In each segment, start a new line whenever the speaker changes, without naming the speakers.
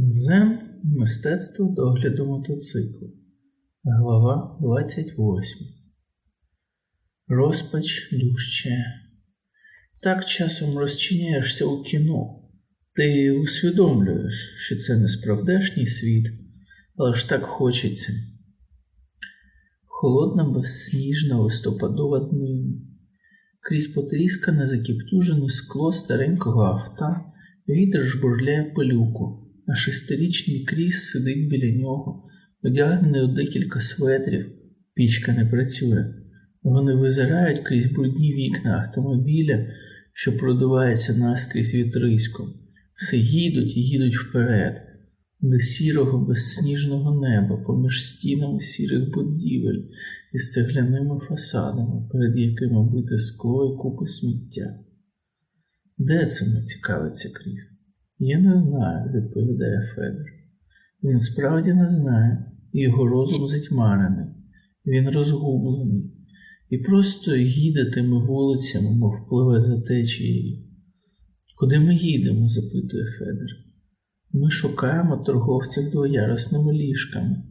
Дзен мистецтво догляду мотоциклу. Глава 28. Розпач дужче. Так часом розчиняєшся у кіно. Ти усвідомлюєш, що це не справдешній світ, але ж так хочеться. Холодна, безсніжна листопадова днина. Крізь потріскане закіптюжене скло старенького авто вітер жбурляє пилюку а шестирічний кріс сидить біля нього, одягнений у декілька светрів, пічка не працює. Вони визирають крізь брудні вікна автомобіля, що продувається наскрізь вітриськом. Все їдуть і їдуть вперед, до сірого безсніжного неба, поміж стінами сірих будівель із цегляними фасадами, перед якими бите скло і купи сміття. Де це ми цікавиться Кріс? Я не знаю, відповідає Федор. Він справді не знає, його розум затьмарений, він розгублений і просто їде тими вулицями, мов пливе за течією. Куди ми їдемо? запитує Федор. Ми шукаємо торговців двоярусними ліжками,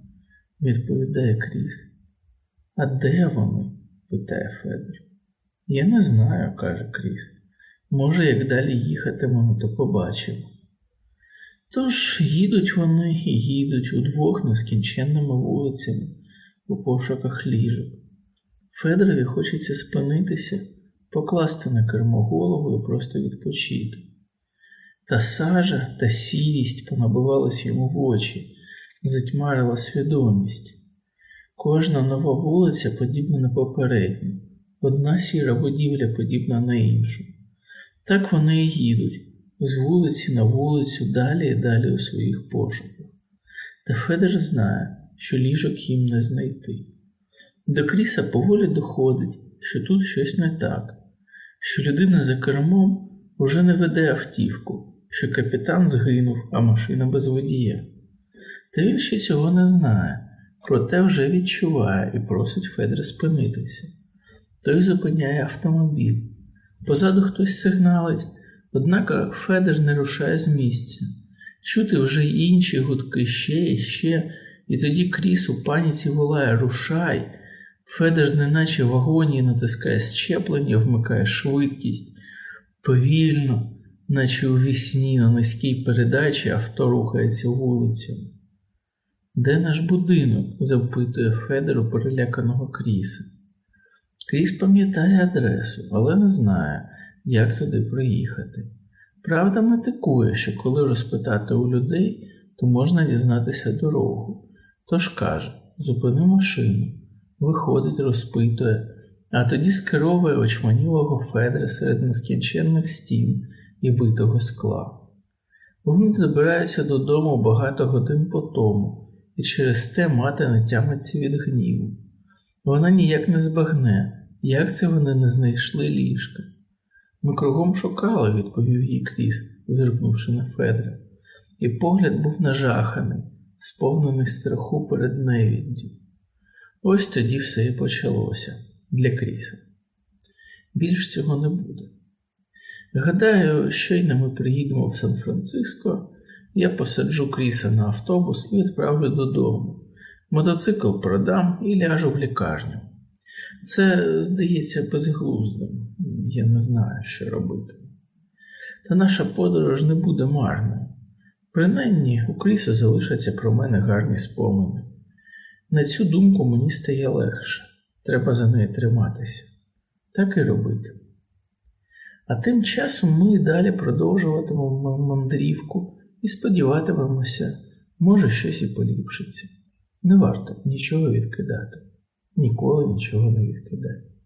відповідає Кріс. А де вони? питає Федор. Я не знаю, каже Кріс. Може, як далі їхатимемо, то побачимо. Тож їдуть вони і їдуть удвох нескінченними вулицями у пошуках ліжок. Федорові хочеться спинитися, покласти на кермо голову і просто відпочити. Та сажа та сірість понабивались йому в очі, затьмарила свідомість. Кожна нова вулиця подібна на попередню, одна сіра будівля подібна на іншу. Так вони і їдуть з вулиці на вулицю далі і далі у своїх пошуках. Та Федор знає, що ліжок їм не знайти. До Кріса поволі доходить, що тут щось не так, що людина за кермом уже не веде автівку, що капітан згинув, а машина без водія. Та він ще цього не знає, проте вже відчуває і просить Федора спинитися. Той зупиняє автомобіль. Позаду хтось сигналить, Однак Федер не рушає з місця. Чути вже інші гудки ще і ще, і тоді Кріс у паніці волає Рушай. Федер, неначе в вагоні, натискає щеплення, вмикає швидкість. Повільно, наче у вісні на низькій передачі авто рухається вулицями. Де наш будинок? запитує Федер у переляканого Кріса. Кріс пам'ятає адресу, але не знає як туди проїхати. Правда метикує, що коли розпитати у людей, то можна дізнатися дорогу. Тож каже зупини машину, виходить, розпитує, а тоді скеровує очманілого Федра серед нескінченних стін і битого скла. Вони добираються додому багато годин по тому, і через те мати не тямиться від гніву. Вона ніяк не збагне, як це вони не знайшли ліжка. Ми кругом шукали, відповів їй Кріс, зиркнувши на Федра, і погляд був нажаханий, сповнений страху перед невіддю. Ось тоді все і почалося для Кріса. Більш цього не буде. Гадаю, щойно ми приїдемо в Сан-Франциско, я посаджу Кріса на автобус і відправлю додому. Мотоцикл продам і ляжу в лікарню. Це, здається, безглуздим я не знаю, що робити. Та наша подорож не буде марною. Принаймні, у Кріса залишаться про мене гарні спомини. На цю думку мені стає легше, треба за неї триматися. Так і робити. А тим часом ми і далі продовжуватимемо мандрівку і сподіватимемося, може щось і поліпшиться. Не варто нічого відкидати, ніколи нічого не відкидати.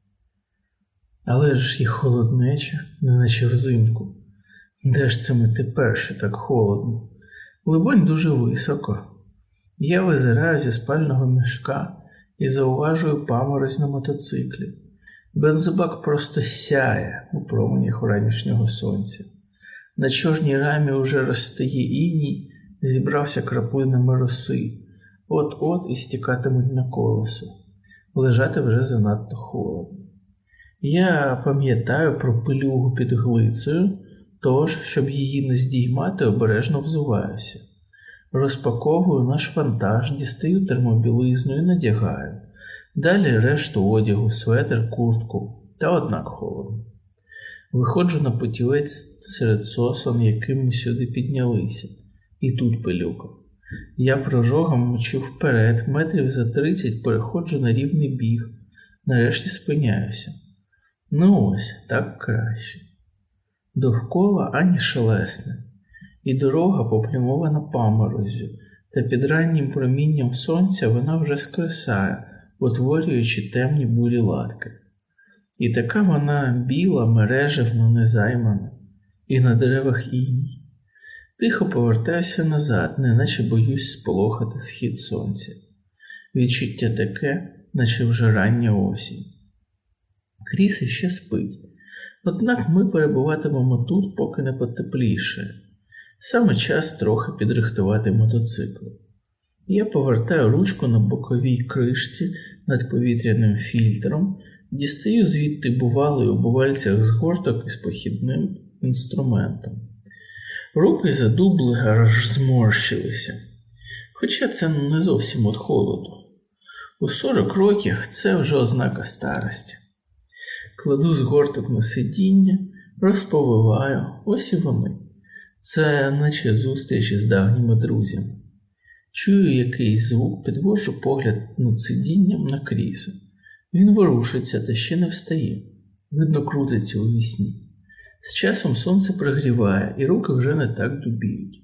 Але ж і холоднеча, неначе взимку. Де ж це ми тепер ще так холодно? Либонь, дуже високо. Я визираю зі спального мішка і зауважую паморозь на мотоциклі. Бензобак просто сяє у променях ранішнього сонця. На чорній рамі уже розстає іній, зібрався краплинами роси, от-от і стікатимуть на колесо. Лежати вже занадто холодно. Я пам'ятаю про пилюгу під глицею, тож, щоб її не здіймати, обережно взуваюся. Розпаковую наш вантаж, дістаю термобілизну і надягаю. Далі решту одягу, светр, куртку, та однак холодно. Виходжу на потівець серед сосон, яким ми сюди піднялися, і тут пилюка. Я прожогом мчу вперед, метрів за тридцять переходжу на рівний біг, нарешті спиняюся. Ну ось так краще. Довкола ані шелесне, і дорога поплямована паморозю, та під раннім промінням сонця вона вже скресає, утворюючи темні бурі латки. І така вона біла, мережевно незаймана, і на деревах іній. Тихо повертаюся назад, неначе боюсь сполохати схід сонця. Відчуття таке, наче вже рання осінь. Кріс іще спить, однак ми перебуватимемо тут, поки не потепліше. Саме час трохи підрихтувати мотоцикл. Я повертаю ручку на боковій кришці над повітряним фільтром, дістаю звідти бувалий у бувальцях згорток із похідним інструментом. Руки задубли, аж зморщилися. Хоча це не зовсім від холоду. У 40 років це вже ознака старості. Кладу згорток на сидіння, розповиваю, ось і вони. Це наче зустріч із давніми друзями. Чую якийсь звук, підвожу погляд над сидінням на кріса. Він ворушиться та ще не встає. Видно, крутиться у вісні. З часом сонце пригріває, і руки вже не так дубіють.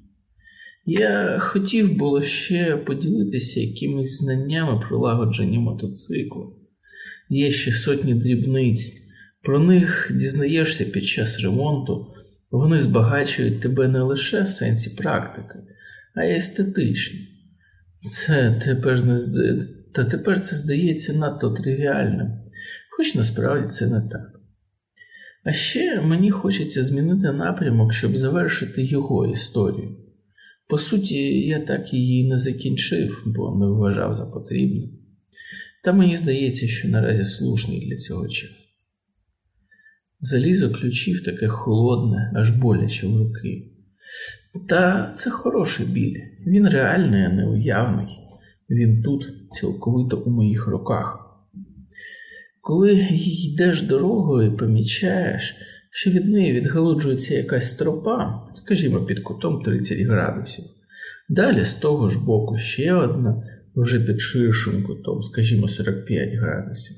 Я хотів було ще поділитися якимись знаннями про лагодження мотоцикла. Є ще сотні дрібниць, про них дізнаєшся під час ремонту, вони збагачують тебе не лише в сенсі практики, а й естетично. Це тепер не Та тепер це здається надто тривіальним, хоч насправді це не так. А ще мені хочеться змінити напрямок, щоб завершити його історію. По суті, я так її не закінчив, бо не вважав за потрібне. Та мені здається, що наразі слушний для цього час. Залізо ключів таке холодне, аж боляче в руки. Та це хороший біль, він реальний, а не уявний. Він тут цілковито у моїх руках. Коли йдеш дорогою і помічаєш, що від неї відгалуджується якась тропа, скажімо, під кутом 30 градусів. Далі з того ж боку ще одна, вже під ширшим кутом, скажімо, 45 градусів,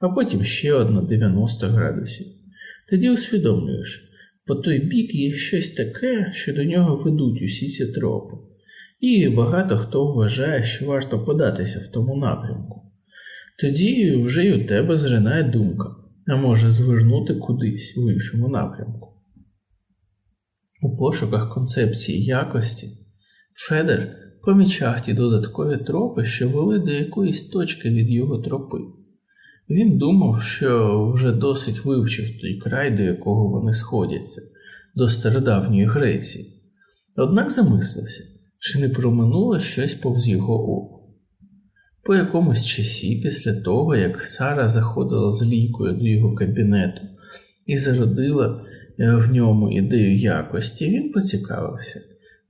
а потім ще одна 90 градусів. Тоді усвідомлюєш, по той бік є щось таке, що до нього ведуть усі ці тропи, і багато хто вважає, що варто податися в тому напрямку. Тоді вже й у тебе зринає думка, а може звернути кудись у іншому напрямку. У пошуках концепції якості Федер помічав ті додаткові тропи, що вели до якоїсь точки від його тропи. Він думав, що вже досить вивчив той край, до якого вони сходяться, до стародавньої Греції. Однак замислився, чи не проминуло щось повз його око. По якомусь часі, після того, як Сара заходила з лікою до його кабінету і зародила е, в ньому ідею якості, він поцікавився,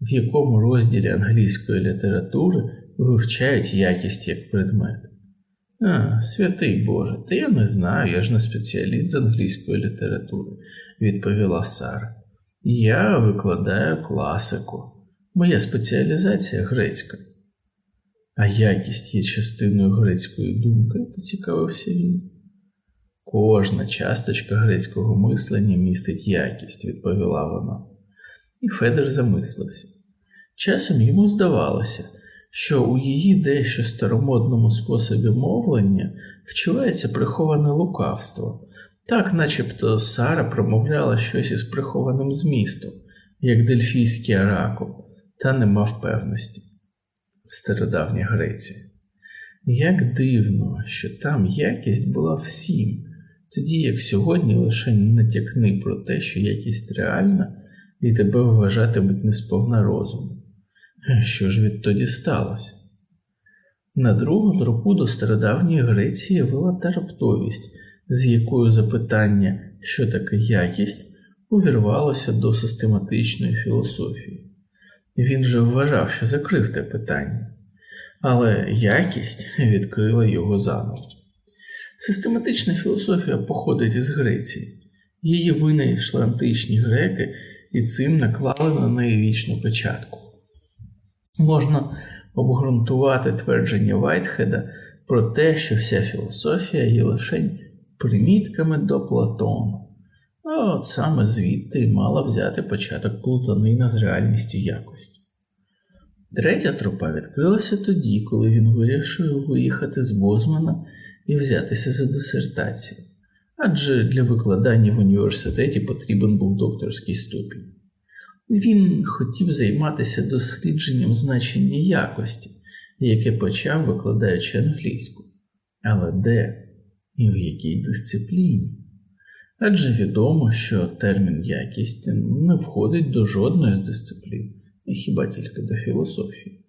в якому розділі англійської літератури вивчають якість як предмет. А, святий Боже, та я не знаю, я ж не спеціаліст з англійської літератури, відповіла Сара. Я викладаю класику. Моя спеціалізація грецька. А якість є частиною грецької думки, поцікавився він. Кожна часточка грецького мислення містить якість, відповіла вона. І Федор замислився. Часом йому здавалося, що у її дещо старомодному способі мовлення вчувається приховане лукавство, так начебто Сара промовляла щось із прихованим змістом, як дельфійський оракул, та нема впевності стародавня Греція. Як дивно, що там якість була всім, тоді як сьогодні лише натякни про те, що якість реальна, і тебе вважатимуть несповна розуму. Що ж відтоді сталося? На другу тропу до стародавньої Греції вела та раптовість, з якою запитання, що таке якість, увірвалося до систематичної філософії. Він же вважав, що закрив те питання, але якість відкрила його заново. Систематична філософія походить із Греції. Її винайшли античні греки і цим наклали на неї вічну печатку. Можна обґрунтувати твердження Вайтхеда про те, що вся філософія є лише примітками до Платона. А от саме звідти й мала взяти початок плутанина з реальністю якості. Третя трупа відкрилася тоді, коли він вирішив виїхати з Бозмана і взятися за дисертацію, адже для викладання в університеті потрібен був докторський ступінь. Він хотів займатися дослідженням значення якості, яке почав викладаючи англійську. Але де і в якій дисципліні? Адже відомо, що термін якість не входить до жодної з дисциплін, хіба тільки до філософії.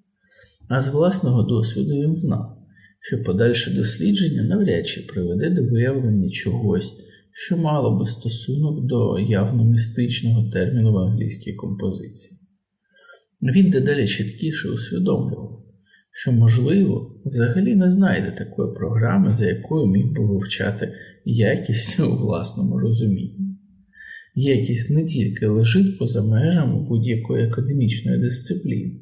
А з власного досвіду він знав, що подальше дослідження навряд чи приведе до виявлення чогось, що мало би стосунок до явно містичного терміну в англійській композиції. Він дедалі чіткіше усвідомлював, що, можливо, взагалі не знайде такої програми, за якою міг би вивчати якість у власному розумінні. Якість не тільки лежить поза межами будь-якої академічної дисципліни,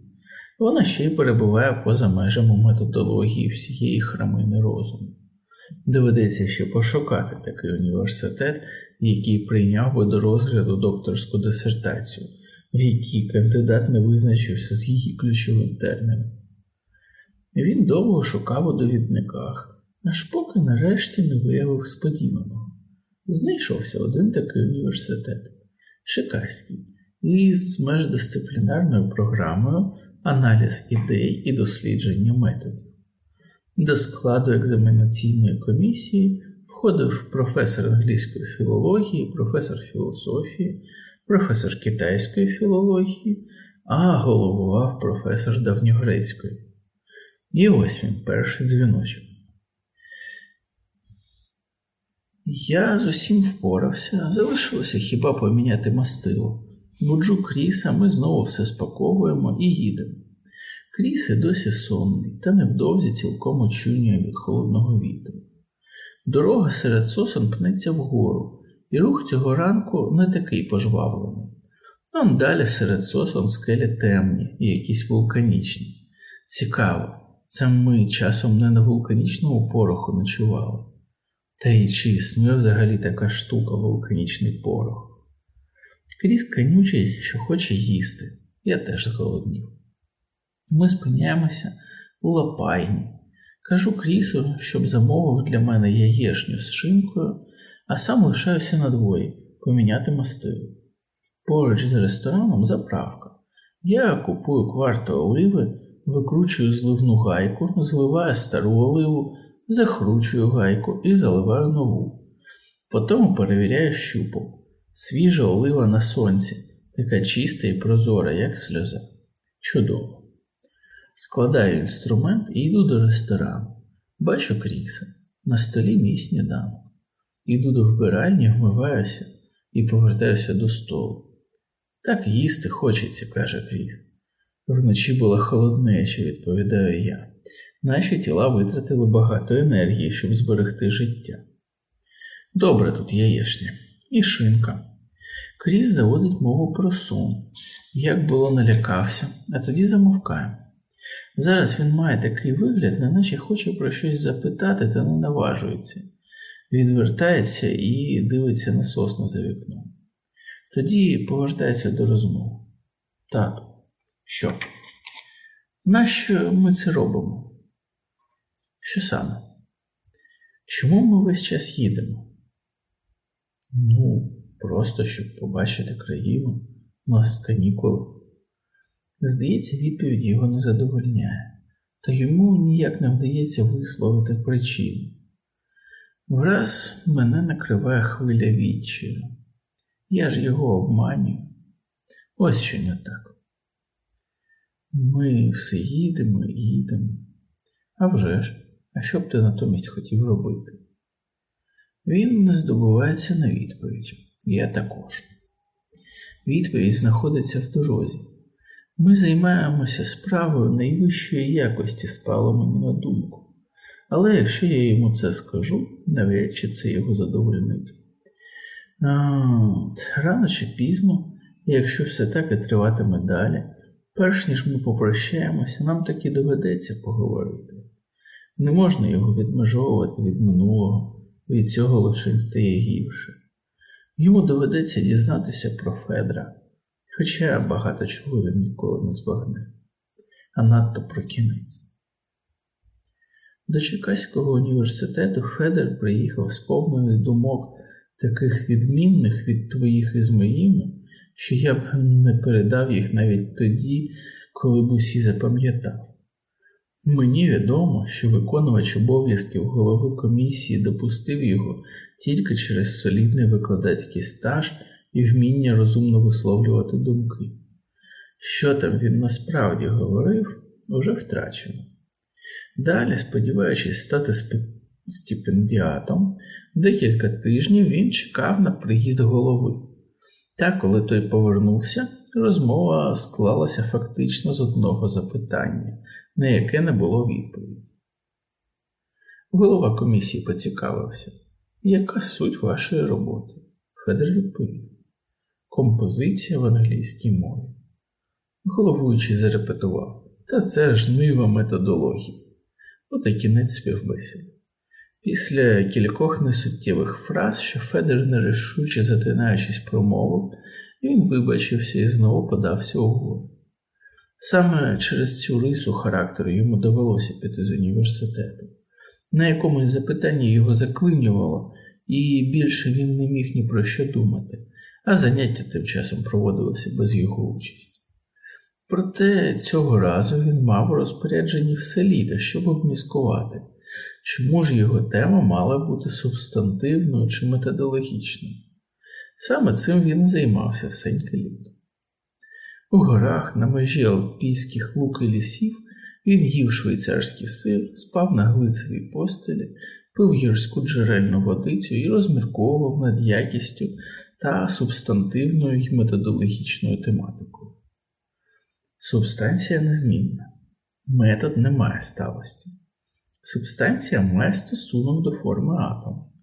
вона ще й перебуває поза межами методології всієї храмини розуму. Доведеться ще пошукати такий університет, який прийняв би до розгляду докторську дисертацію, в якій кандидат не визначився з її ключовим терміном. Він довго шукав у довідниках, аж поки нарешті не виявив сподіваного. Знайшовся один такий університет Чекаський, із междисциплінарною програмою аналіз ідей і дослідження методів. До складу екзаменаційної комісії входив професор англійської філології, професор філософії, професор китайської філології, а головував професор давньогрецької. І ось він перший дзвіночок. Я з усім впорався, залишилося хіба поміняти мастило. Буджу Кріса, ми знову все спаковуємо і їдемо. Кріс і досі сонний, та невдовзі цілком очунює від холодного вітру. Дорога серед сосен пнеться вгору, і рух цього ранку не такий пожвавлений. Там далі серед сосен скелі темні і якісь вулканічні. Цікаво, це ми часом не на вулканічному пороху ночували. Та й чи існує взагалі така штука вулканічний порох? Кріс канючить, що хоче їсти, я теж зголоднів. Ми спиняємося у лапайні. Кажу Крісу, щоб замовив для мене яєшню з шинкою, а сам лишаюся на дворі поміняти мастило. Поруч з рестораном заправка. Я купую кварту оливи, викручую зливну гайку, зливаю стару оливу, закручую гайку і заливаю нову. Потім перевіряю щупом. Свіжа олива на сонці, така чиста і прозора, як сльоза. Чудово. Складаю інструмент і йду до ресторану. Бачу Кріса. На столі мій сніданок. Іду до вбиральні, вмиваюся і повертаюся до столу. Так їсти хочеться, каже Кріс. Вночі була холоднеча, відповідаю я. Наші тіла витратили багато енергії, щоб зберегти життя. Добре тут яєшня. І шинка. Кріс заводить мову про сон. Як було налякався, а тоді замовкає. Зараз він має такий вигляд, неначе хоче про щось запитати, та не наважується. Відвертається і дивиться на сосну за вікном. Тоді повертається до розмови. Тату, що? Нащо ми це робимо? Що саме? Чому ми весь час їдемо? Ну, просто щоб побачити країну, у нас канікули. Здається, відповідь його не задовольняє, та йому ніяк не вдається висловити причину. Враз мене накриває хвиля відчаю. Я ж його обманюю. Ось що не так. Ми все їдемо і їдемо. А вже ж, а що б ти натомість хотів робити? Він не здобувається на відповідь. Я також. Відповідь знаходиться в дорозі. Ми займаємося справою найвищої якості, спало мені на думку. Але якщо я йому це скажу, навряд чи це його задовольнить. Рано чи пізно, якщо все так і триватиме далі, перш ніж ми попрощаємося, нам таки доведеться поговорити. Не можна його відмежовувати від минулого, від цього лише стає гірше. Йому доведеться дізнатися про Федра, хоча багато чого він ніколи не збагне, а надто про кінець. До Чекаського університету Федер приїхав сповнений думок, таких відмінних від твоїх із моїми, що я б не передав їх навіть тоді, коли б усі запам'ятав. Мені відомо, що виконувач обов'язків голови комісії допустив його тільки через солідний викладацький стаж і вміння розумно висловлювати думки. Що там він насправді говорив, уже втрачено. Далі, сподіваючись стати стипендіатом, декілька тижнів він чекав на приїзд голови. Та, коли той повернувся, розмова склалася фактично з одного запитання, на яке не було відповіді. Голова комісії поцікавився, яка суть вашої роботи? Федор відповів: Композиція в англійській мові. Головуючий зарепетував, та це ж нива методології. От і кінець співбесіди. Після кількох несуттєвих фраз, що Федор нерішуче затинаючись промовив, він вибачився і знову подався угору. Саме через цю рису характеру йому довелося піти з університету. На якомусь запитанні його заклинювало, і більше він не міг ні про що думати, а заняття тим часом проводилося без його участі. Проте цього разу він мав розпоряджені все літо, щоб обміскувати, чому ж його тема мала бути субстантивною чи методологічною. Саме цим він і займався всеньке літо. У горах на межі алпійських лук і лісів він їв швейцарський сир, спав на глицевій постелі, пив гірську джерельну водицю і розмірковував над якістю та субстантивною і методологічною тематикою. Субстанція незмінна, метод не має сталості. Субстанція має стосунок до форми атому.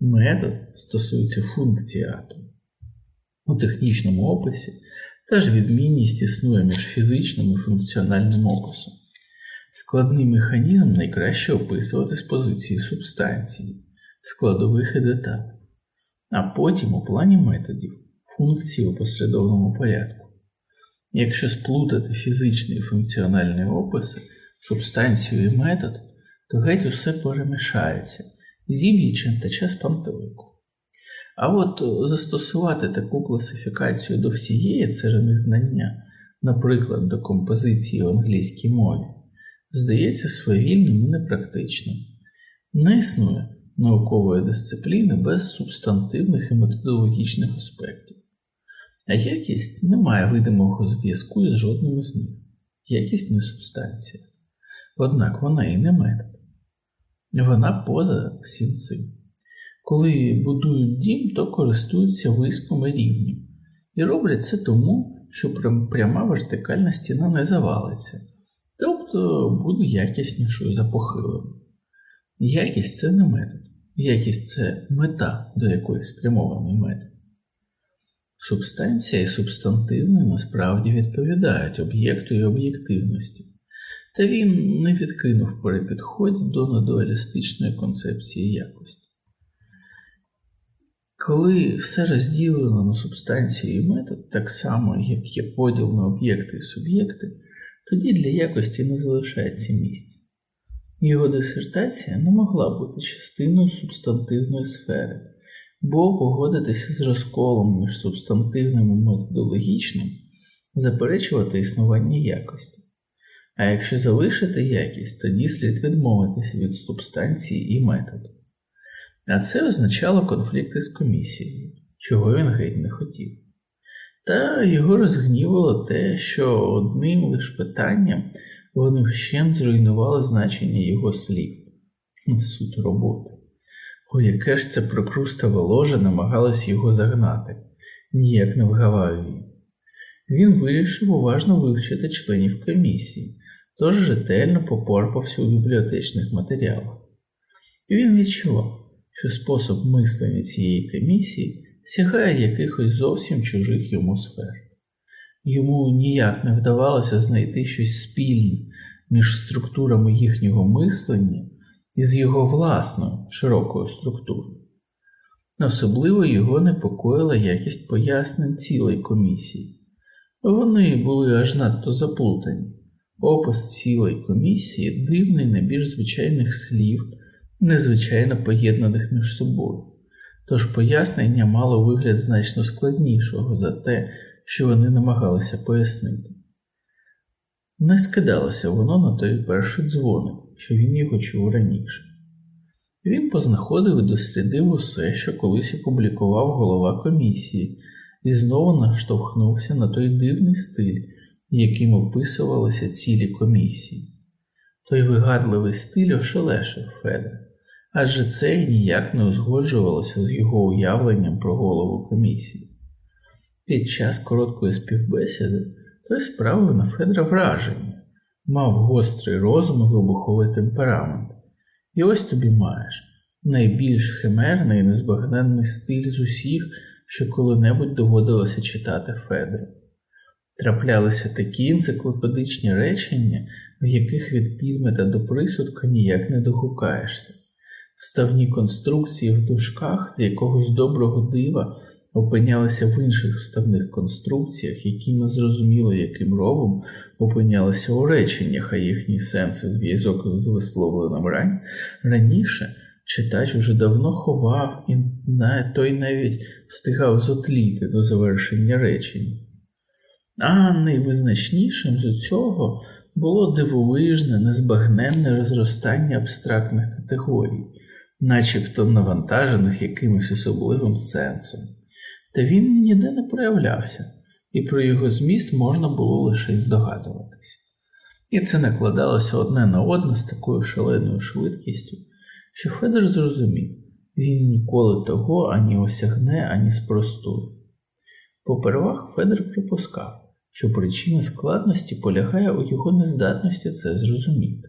Метод стосується функції атому. У технічному описі теж відмінність існує між фізичним і функціональним описом. Складний механізм найкраще описувати з позиції субстанції, складових і деталей, а потім у плані методів, функції у послідовному порядку. Якщо сплутати фізичний і функціональний описи, субстанцію і метод, то геть усе перемішається, зіб'є чентача з пантелику. А от застосувати таку класифікацію до всієї царини знання, наприклад, до композиції в англійській мові, здається свавільним і непрактичним. Не існує наукової дисципліни без субстантивних і методологічних аспектів. А якість не має видимого зв'язку із жодним із них. Якість не субстанція. Однак вона і не метод. Вона поза всім цим. Коли будують дім, то користуються виском і рівнем. І роблять це тому, що пряма вертикальна стіна не завалиться, тобто буде якіснішою за похилою. Якість це не метод. Якість це мета, до якої спрямований метод. Субстанція і субстантивне насправді відповідають об'єкту і об'єктивності, та він не відкинув перепідходь до недуалістичної концепції якості. Коли все розділено на субстанцію і метод, так само, як є поділ на об'єкти і суб'єкти, тоді для якості не залишається місця. Його дисертація не могла бути частиною субстантивної сфери бо погодитися з розколом між субстантивним і методологічним, заперечувати існування якості. А якщо залишити якість, тоді слід відмовитися від субстанції і методу. А це означало конфлікти з комісією, чого він геть не хотів. Та його розгнівало те, що одним лише питанням вони вщент зруйнували значення його слів, суть роботи. О, яке ж це прокрустове ложе намагалось його загнати, ніяк не вгавав він. Він вирішив уважно вивчити членів комісії, тож ретельно попорпався у бібліотечних матеріалах. І він відчував, що спосіб мислення цієї комісії сягає якихось зовсім чужих йому сфер. Йому ніяк не вдавалося знайти щось спільне між структурами їхнього мислення і з його власною широкою структурою. Особливо його непокоїла якість пояснень цілої комісії. Вони були аж надто заплутані. Опис цілої комісії дивний набір звичайних слів, незвичайно поєднаних між собою. Тож пояснення мало вигляд значно складнішого за те, що вони намагалися пояснити. Не скидалося воно на той перший дзвоник, що він його чув раніше. Він познаходив і дослідив усе, що колись опублікував голова комісії, і знову наштовхнувся на той дивний стиль, яким описувалися цілі комісії. Той вигадливий стиль ошелешив Федра, адже це ніяк не узгоджувалося з його уявленням про голову комісії. Під час короткої співбесіди той справив на Федра враження, мав гострий розум і вибуховий темперамент. І ось тобі маєш найбільш химерний і незбагненний стиль з усіх, що коли-небудь доводилося читати Федру. Траплялися такі енциклопедичні речення, в яких від підмета до присудка ніяк не догукаєшся, вставні конструкції в дужках з якогось доброго дива опинялися в інших вставних конструкціях, які незрозуміло яким ровом опинялися у реченнях, а їхній сенс зв'язок з висловленим рань раніше. Читач уже давно ховав, і той навіть встигав зотліти до завершення речень. А найвизначнішим з усього було дивовижне, незбагненне розростання абстрактних категорій, начебто навантажених якимось особливим сенсом. Та він ніде не проявлявся, і про його зміст можна було лише здогадуватися. І це накладалося одне на одне з такою шаленою швидкістю що Федор зрозумів, він ніколи того ані осягне, ані спростує. Попервах Федор припускав, що причина складності полягає у його нездатності це зрозуміти.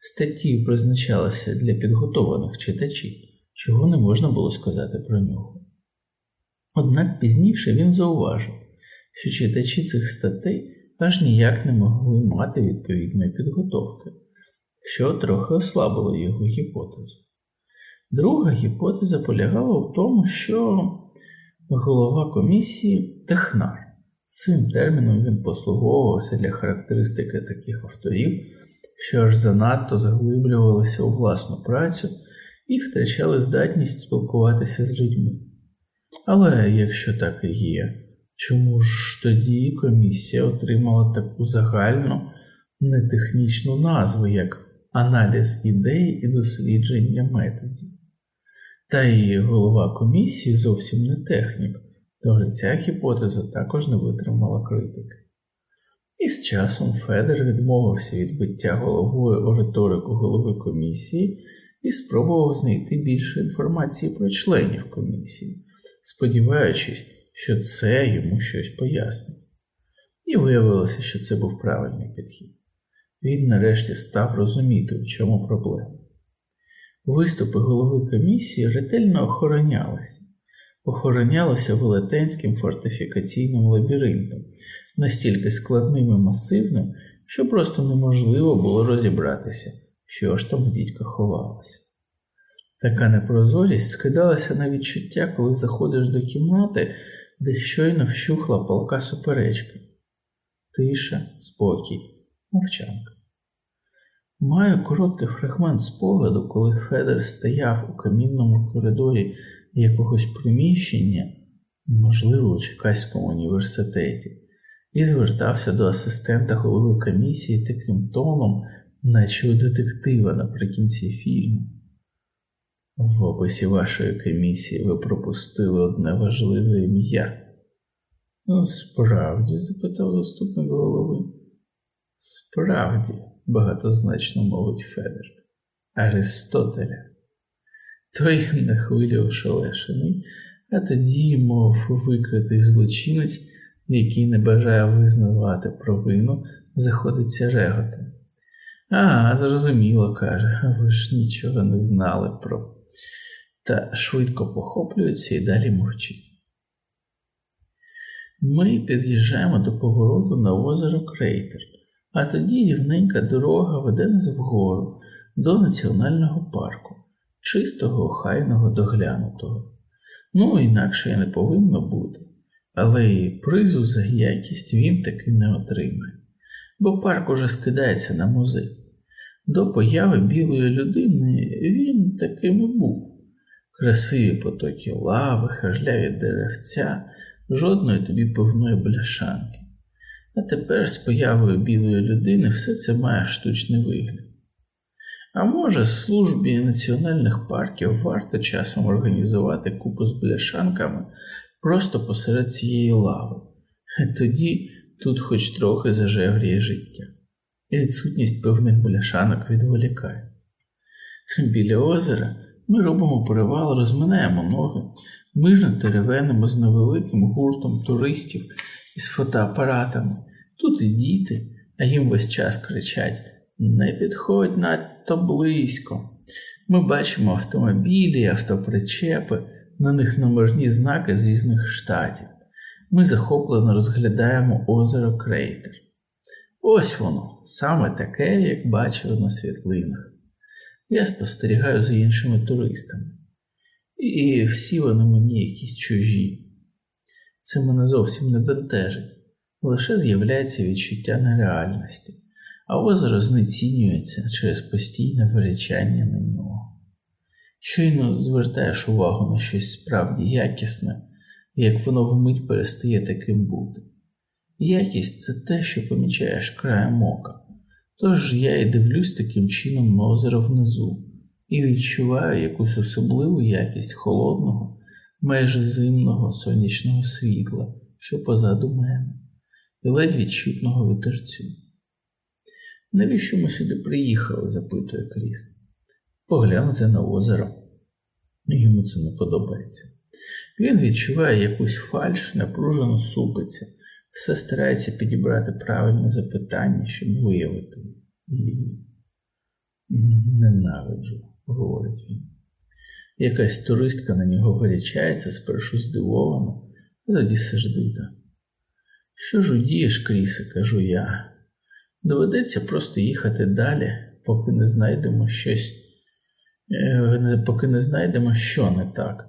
Статті призначалися для підготованих читачів, чого не можна було сказати про нього. Однак пізніше він зауважив, що читачі цих статей аж ніяк не могли мати відповідної підготовки що трохи ослабило його гіпотезу. Друга гіпотеза полягала в тому, що голова комісії технар. Цим терміном він послуговувався для характеристики таких авторів, що аж занадто заглиблювалися у власну працю і втрачали здатність спілкуватися з людьми. Але якщо так і є, чому ж тоді комісія отримала таку загальну нетехнічну назву, як аналіз ідей і дослідження методів. Та і голова комісії зовсім не технік, тож ця гіпотеза також не витримала критики. І з часом Федер відмовився від биття головою у риторику голови комісії і спробував знайти більше інформації про членів комісії, сподіваючись, що це йому щось пояснить. І виявилося, що це був правильний підхід. Він нарешті став розуміти, в чому проблема. Виступи голови комісії ретельно охоронялися, охоронялися велетенським фортифікаційним лабіринтом, настільки складним і масивним, що просто неможливо було розібратися, що ж там дідька ховалося. Така непрозорість скидалася на відчуття, коли заходиш до кімнати, де щойно вщухла палка суперечка. Тиша, спокій мовчанка. Маю короткий фрагмент спогаду, коли Федер стояв у камінному коридорі якогось приміщення, можливо, у Чекаському університеті, і звертався до асистента голови комісії таким тоном, наче у детектива наприкінці фільму. В описі вашої комісії ви пропустили одне важливе ім'я. Справді? запитав заступник голови. Справді, багатозначно мовить Федер, Аристотеля. Той на хвилі ошелешений, а тоді, мов викритий злочинець, який не бажає визнавати провину, заходиться реготом. А, зрозуміло, каже, ви ж нічого не знали про. Та швидко похоплюється і далі мовчить. Ми під'їжджаємо до повороту на озеро Крейтер, а тоді рівненька дорога веде нас вгору до національного парку, чистого, охайного, доглянутого. Ну, інакше не повинно бути, але і призу за якість він таки не отримає, бо парк уже скидається на музей. До появи білої людини він таким і був. Красиві потоки лави, хажляві деревця, жодної тобі пивної бляшанки. А тепер з появою білої людини все це має штучний вигляд. А може, службі національних парків варто часом організувати купу з бляшанками просто посеред цієї лави, тоді тут хоч трохи зажевріє життя. Відсутність певних бляшанок відволікає. Біля озера ми робимо перевал, розминаємо ноги, мижно теревенимо з невеликим гуртом туристів із фотоапаратами. Тут і діти, а їм весь час кричать Не підходь надто близько. Ми бачимо автомобілі, автопричепи, на них номерні знаки з різних штатів. Ми захоплено розглядаємо озеро Крейтер. Ось воно, саме таке, як бачили на світлинах. Я спостерігаю за іншими туристами. І всі вони мені якісь чужі. Це мене зовсім не бентежить, лише з'являється відчуття нереальності, а озеро знецінюється через постійне величання на нього. Щойно звертаєш увагу на щось справді якісне, як воно вмить перестає таким бути. Якість це те, що помічаєш краєм ока. Тож я і дивлюсь таким чином на озеро внизу і відчуваю якусь особливу якість холодного, майже зимного сонячного світла, що позаду мене, і ледь відчутного вітерцю. Навіщо ми сюди приїхали? запитує Кріс. Поглянути на озеро. Йому це не подобається. Він відчуває якусь фальш, напружено супиться все старається підібрати правильне запитання, щоб виявити її. Ненавиджу, говорить він. Якась туристка на нього вирічається, спершу здивовано, а тоді сердита. Що ж удієш, Крісе, кажу я. Доведеться просто їхати далі, поки не знайдемо щось, е, поки не знайдемо, що не так,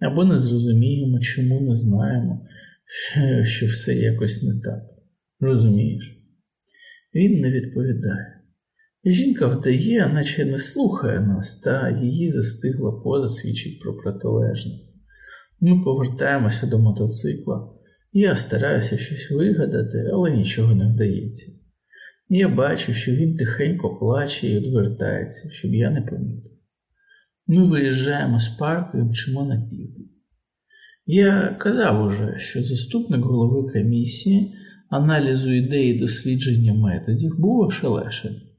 або не зрозуміємо, чому не знаємо, що все якось не так. Розумієш? Він не відповідає. Жінка вдає, наче не слухає нас, та її застигла поза свідчить про протилежне. Ми повертаємося до мотоцикла. Я стараюся щось вигадати, але нічого не вдається. Я бачу, що він тихенько плаче і відвертається, щоб я не помітив. Ми виїжджаємо з парку і мчимо на південь. Я казав уже, що заступник голови комісії аналізу ідеї дослідження методів був ошелешений.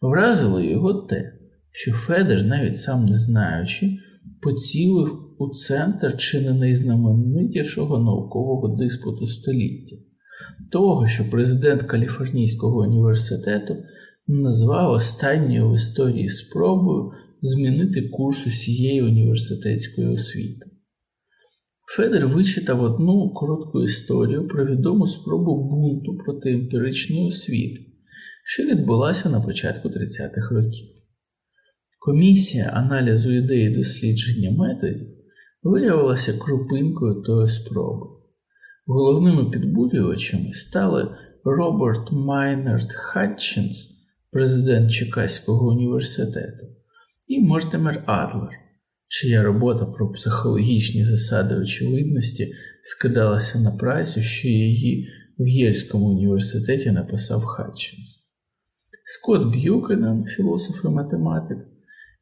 Вразило його те, що Федер, навіть сам не знаючи, поцілив у центр чи не найзнаменитішого наукового диспуту століття, того, що президент Каліфорнійського університету назвав останньою в історії спробою змінити курс усієї університетської освіти. Федер вичитав одну коротку історію про відому спробу бунту проти емпіричної освіти, що відбулася на початку 30-х років. Комісія аналізу ідеї дослідження методів виявилася крупинкою тої спроби. Головними підбурювачами стали Роберт Майнерд Хатчинс, президент Чекаського університету, і Мортимер Адлер, чия робота про психологічні засади очевидності скидалася на працю, що її в Єльському університеті написав Хатчинс. Скотт Б'юкенен, філософ і математик,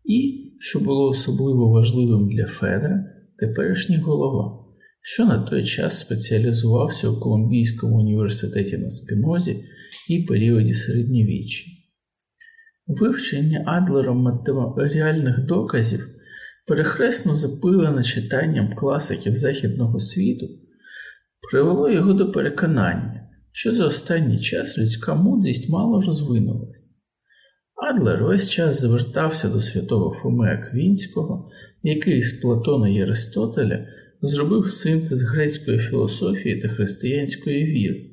і, що було особливо важливим для Федера, теперішній голова, що на той час спеціалізувався у Колумбійському університеті на Спінозі і періоді середньовіччя. Вивчення Адлером матеріальних доказів перехресно запилене читанням класиків Західного світу, привело його до переконання, що за останній час людська мудрість мало розвинулась. Адлер весь час звертався до святого Фоми Аквінського, який з Платона і Аристотеля зробив синтез грецької філософії та християнської віри.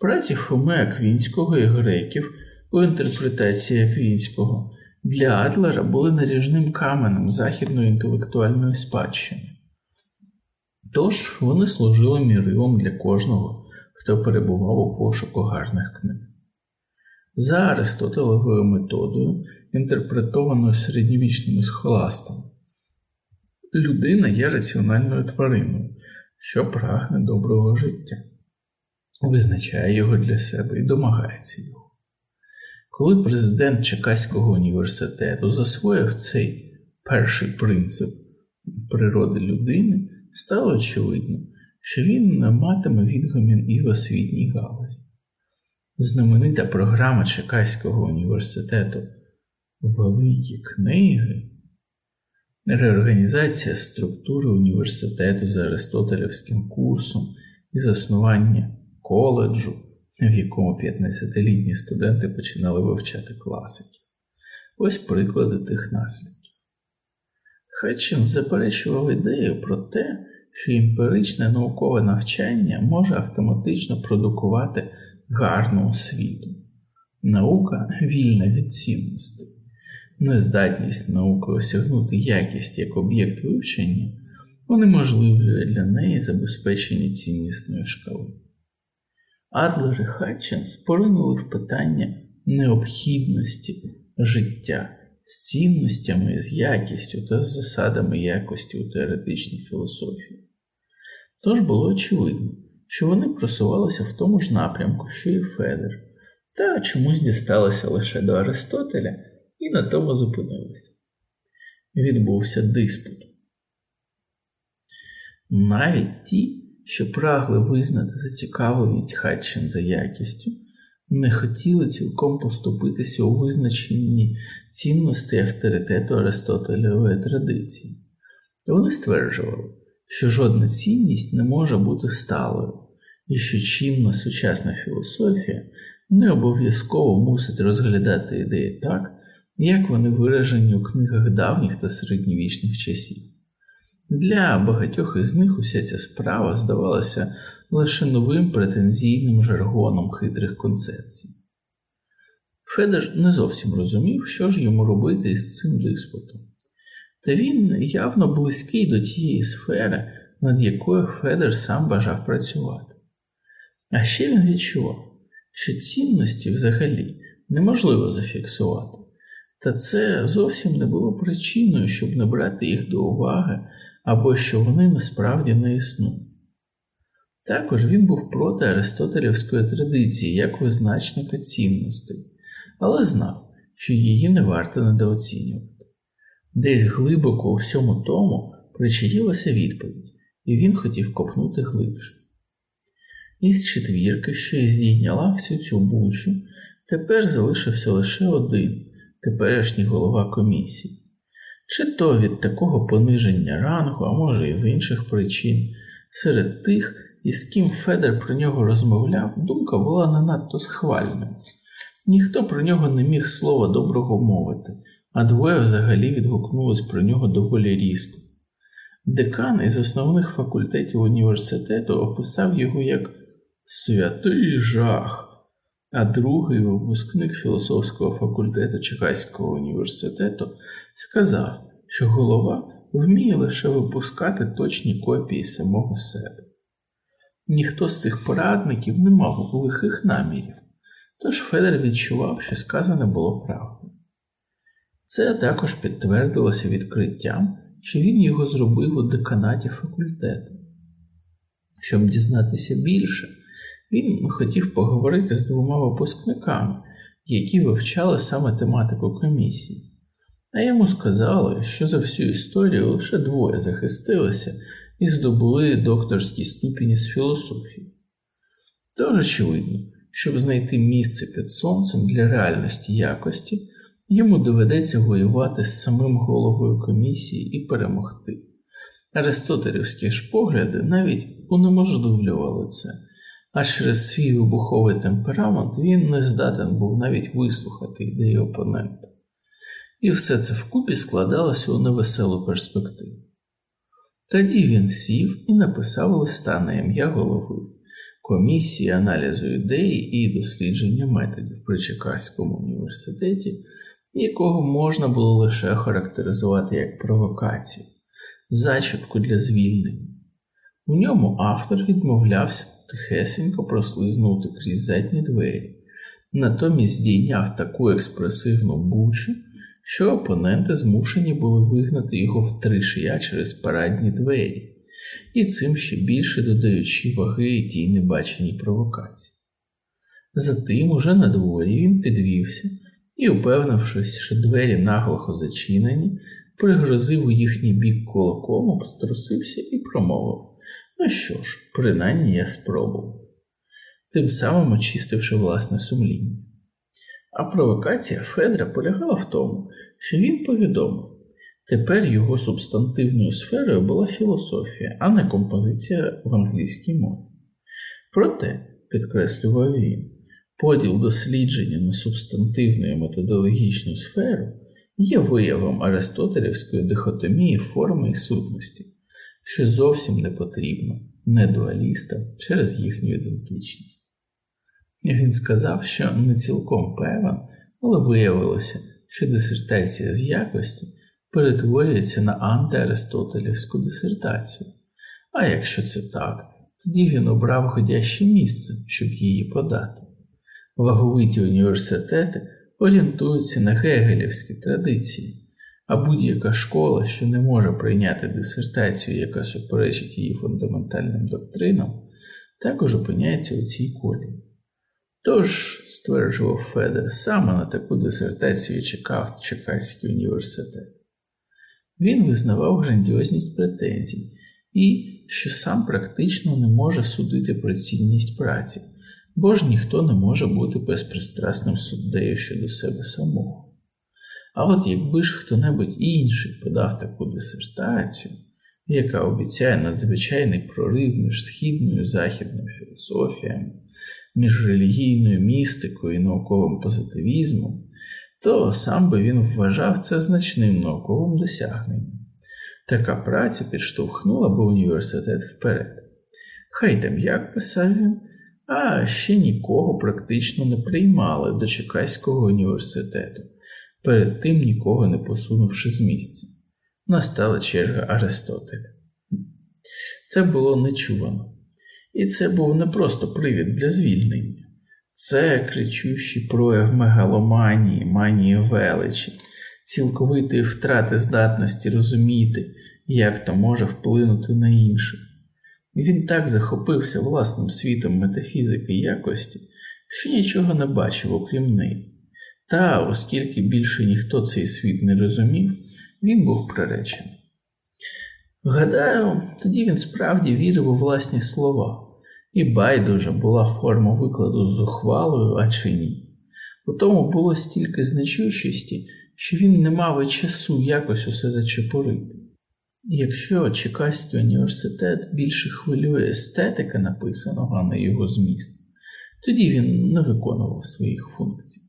Праці Фоми Аквінського і греків у інтерпретації Аквінського для Адлера були наріжним каменем західної інтелектуальної спадщини. Тож вони служили мірилом для кожного, хто перебував у пошуку гарних книг. За Аристотелевою методою, інтерпретованою середньовічними схоластами, людина є раціональною твариною, що прагне доброго життя, визначає його для себе і домагається його. Коли президент Чекаського університету засвоїв цей перший принцип природи людини, стало очевидно, що він матиме відгомін і в освітній галузі. Знаменита програма Чекаського університету Великі книги, реорганізація структури університету за Аристотелівським курсом і заснування коледжу, в якому 15-літні студенти починали вивчати класики. Ось приклади тих наслідків. Хетчинс заперечував ідею про те, що емпіричне наукове навчання може автоматично продукувати гарну освіту. Наука вільна від цінностей. Нездатність науки осягнути якість як об'єкт вивчення унеможливлює для неї забезпечення ціннісної шкали. Адлер і Хатчинс поринули в питання необхідності життя з цінностями, з якістю та з засадами якості у теоретичній філософії. Тож було очевидно, що вони просувалися в тому ж напрямку, що і Федер, та чомусь дісталися лише до Аристотеля і на тому зупинилися. Відбувся диспут. Навіть ті, що прагли визнати зацікавленість Хатчин за якістю, не хотіли цілком поступитися у визначенні цінностей авторитету Аристотелевої традиції. І Вони стверджували, що жодна цінність не може бути сталою, і що чинна сучасна філософія не обов'язково мусить розглядати ідеї так, як вони виражені у книгах давніх та середньовічних часів. Для багатьох із них уся ця справа здавалася лише новим претензійним жаргоном хитрих концепцій. Федер не зовсім розумів, що ж йому робити із цим диспутом. Та він явно близький до тієї сфери, над якою Федер сам бажав працювати. А ще він відчував, що цінності взагалі неможливо зафіксувати, та це зовсім не було причиною, щоб не брати їх до уваги або що вони насправді не існують. Також він був проти Аристотелівської традиції як визначника цінностей, але знав, що її не варто недооцінювати. Десь глибоко у всьому тому причаїлася відповідь, і він хотів копнути глибше. Із четвірки, що і здійняла всю цю бучу, тепер залишився лише один теперішній голова комісії. Чи то від такого пониження рангу, а може і з інших причин, серед тих, із ким Федер про нього розмовляв, думка була не надто схвальною. Ніхто про нього не міг слова доброго мовити, а двоє взагалі відгукнулись про нього доволі різко. Декан із основних факультетів університету описав його як святий жах, а другий випускник філософського факультету Чекаського університету сказав, що голова вміє лише випускати точні копії самого себе. Ніхто з цих порадників не мав лихих намірів, тож Федер відчував, що сказане було правдою. Це також підтвердилося відкриттям, що він його зробив у деканаті факультету. Щоб дізнатися більше, він хотів поговорити з двома випускниками, які вивчали саме тематику комісії, а йому сказали, що за всю історію лише двоє захистилися і здобули докторські ступені з філософії. Тож очевидно, щоб знайти місце під сонцем для реальності якості, йому доведеться воювати з самим головою комісії і перемогти. Аристотелівські ж погляди навіть унеможливлювали це, а через свій вибуховий темперамент він не здатен був навіть вислухати ідеї опонента. І все це вкупі складалося у невеселу перспективу. Тоді він сів і написав листа на ім'я голови комісії аналізу ідеї і дослідження методів при Чикаському університеті, якого можна було лише характеризувати як провокацію, зачатку для звільнення. У ньому автор відмовлявся тихесенько прослизнути крізь задні двері, натомість здійняв таку експресивну бучу, що опоненти змушені були вигнати його в три шия через парадні двері. І цим ще більше додаючи ваги тій небаченій провокації. Затим, уже на дворі, він підвівся і, упевнившись, що двері наглухо зачинені, пригрозив у їхній бік кулаком, обструсився і промовив Ну що ж, принаймні я спробував, тим самим очистивши власне сумління. А провокація Федра полягала в тому, що він повідомив, Тепер його субстантивною сферою була філософія, а не композиція в англійській мові. Проте, підкреслював він, поділ дослідження на субстантивну методологічну сферу є виявом аристотелівської дихотомії форми і сутності, що зовсім не потрібно не дуалістам через їхню ідентичність. Він сказав, що не цілком певен, але виявилося, що дисертація з якості перетворюється на антиаристотелівську дисертацію. А якщо це так, тоді він обрав годяще місце, щоб її подати. Ваговиті університети орієнтуються на гегелівські традиції, а будь-яка школа, що не може прийняти дисертацію, яка суперечить її фундаментальним доктринам, також опиняється у цій колі. Тож, стверджував Федер, саме на таку дисертацію чекав Чекаський університет. Він визнавав грандіозність претензій і що сам практично не може судити про цінність праці, бо ж ніхто не може бути безпристрасним суддею щодо себе самого. А от якби ж хто-небудь інший подав таку дисертацію, яка обіцяє надзвичайний прорив між східною і західною філософіями, між релігійною містикою і науковим позитивізмом, то сам би він вважав це значним науковим досягненням. Така праця підштовхнула би університет вперед. Хай там як писав він, а ще нікого практично не приймали до Чекаського університету, перед тим нікого не посунувши з місця. Настала черга Аристотеля. Це було нечувано. І це був не просто привід для звільнення. Це кричущий прояв мегаломанії, манії величі, цілковитої втрати здатності розуміти, як то може вплинути на інших. Він так захопився власним світом метафізики якості, що нічого не бачив, окрім неї. Та, оскільки більше ніхто цей світ не розумів, він був приречений. Гадаю, тоді він справді вірив у власні слова і байдуже була форма викладу з зухвалою, а чи ні. У тому було стільки значущості, що він не мав і часу якось усе зачепорити. Якщо Чекаський університет більше хвилює естетика написаного, а не його зміст, тоді він не виконував своїх функцій.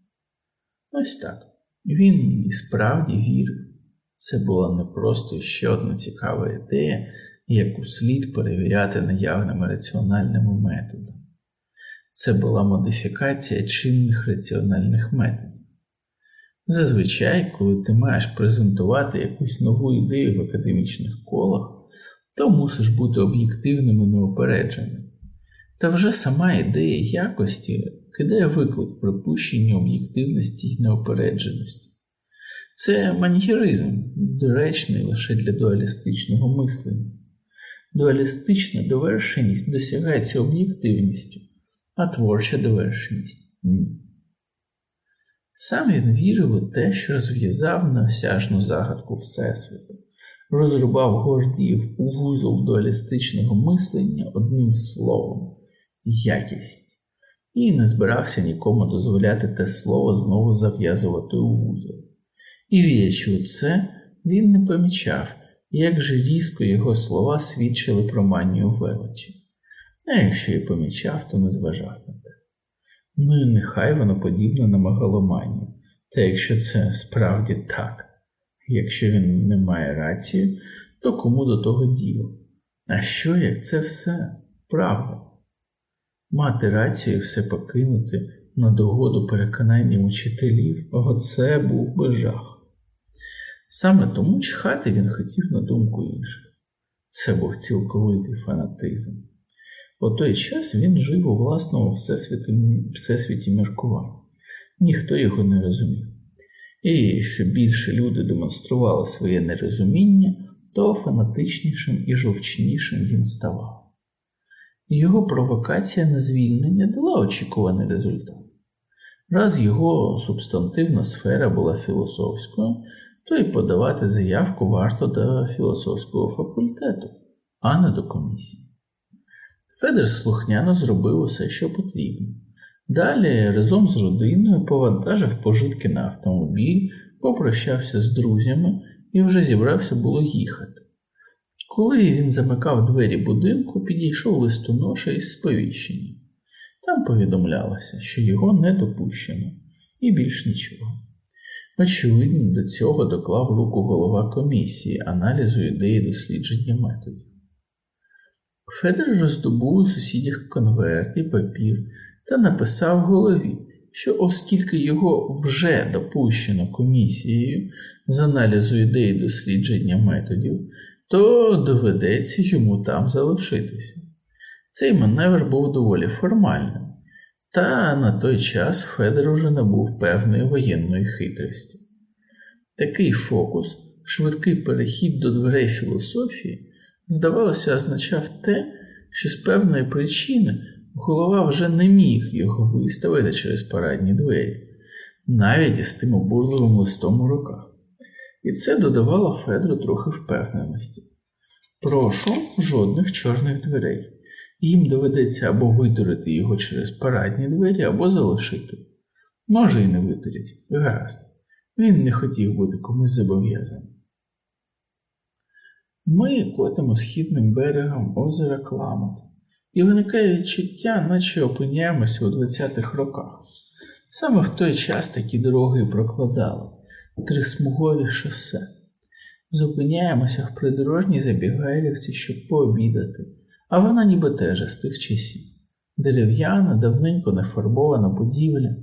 Ось так. Він і справді вірив. Це була не просто ще одна цікава ідея, яку слід перевіряти наявними раціональними методами. Це була модифікація чинних раціональних методів. Зазвичай, коли ти маєш презентувати якусь нову ідею в академічних колах, то мусиш бути об'єктивним і неопередженим. Та вже сама ідея якості кидає виклик припущенню об'єктивності і неопередженості. Це маньєризм, доречний лише для дуалістичного мислення. Дуалістична довершеність досягається об'єктивністю, а творча довершеність ні. Сам він вірив у те, що розв'язав неосяжну загадку Всесвіту, розрубав гождів у вузол дуалістичного мислення одним словом якість, і не збирався нікому дозволяти те слово знову зав'язувати у вузол. І віячи у це, він не помічав як же різко його слова свідчили про манію величі. А якщо і помічав, то не зважав на те. Ну і нехай воно подібне на мегаломанію. Та якщо це справді так, якщо він не має рації, то кому до того діло? А що, як це все правда? Мати рацію і все покинути на догоду переконанням учителів, оце був би жах. Саме тому чхати він хотів на думку інших. Це був цілковитий фанатизм. У той час він жив у власному всесвіті, всесвіті міркувань. Ніхто його не розумів. І що більше люди демонстрували своє нерозуміння, то фанатичнішим і жовчнішим він ставав. Його провокація на звільнення дала очікуваний результат. Раз його субстантивна сфера була філософською, то й подавати заявку варто до філософського факультету, а не до комісії. Федер слухняно зробив усе, що потрібно. Далі разом з родиною повантажив пожитки на автомобіль, попрощався з друзями і вже зібрався було їхати. Коли він замикав двері будинку, підійшов листоноша із сповіщенням. Там повідомлялося, що його не допущено, і більш нічого. Очевидно, до цього доклав руку голова комісії аналізу ідеї дослідження методів. Федер роздобув у сусідів конверт і папір та написав голові, що оскільки його вже допущено комісією з аналізу ідеї дослідження методів, то доведеться йому там залишитися. Цей маневр був доволі формальним, та на той час Федер уже набув певної воєнної хитрості. Такий фокус, швидкий перехід до дверей філософії, здавалося, означав те, що з певної причини голова вже не міг його виставити через парадні двері, навіть із тим обурливим листом у руках. І це додавало Федру трохи впевненості. Прошу жодних чорних дверей. Їм доведеться або витурити його через парадні двері, або залишити. Може, і не витурять, гаразд. Він не хотів бути комусь зобов'язаним. Ми котимо східним берегом озера Кламот, і виникає відчуття, наче опиняємося у 20-х роках. Саме в той час такі дороги прокладали трисмугові шосе. Зупиняємося в придорожній забігайлівці, щоб пообідати, а вона ніби теж з тих часів. Дерев'яна, давненько нефарбована будівля,